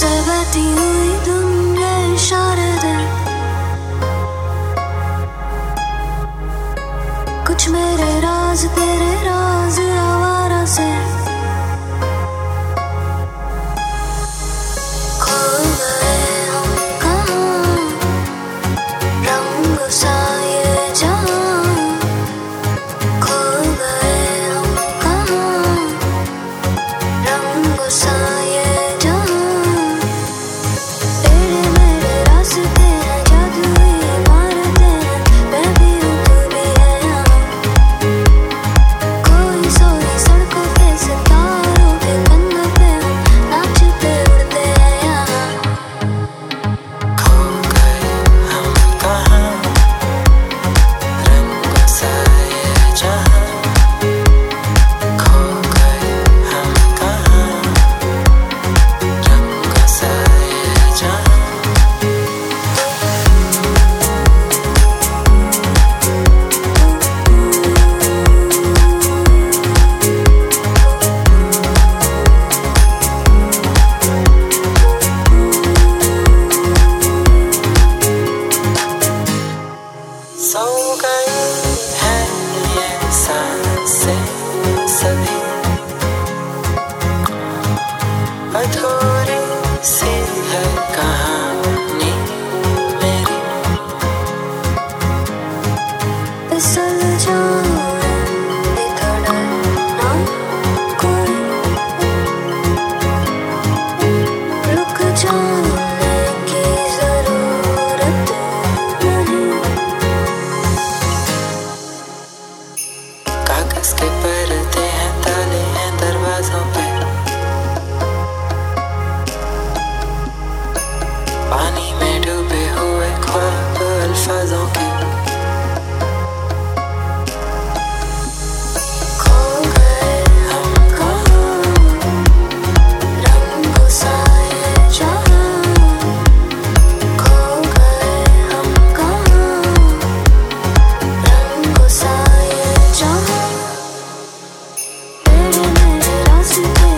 बटी हुई तुम शारद। कुछ मेरे राज तेरे राज आवारा से। see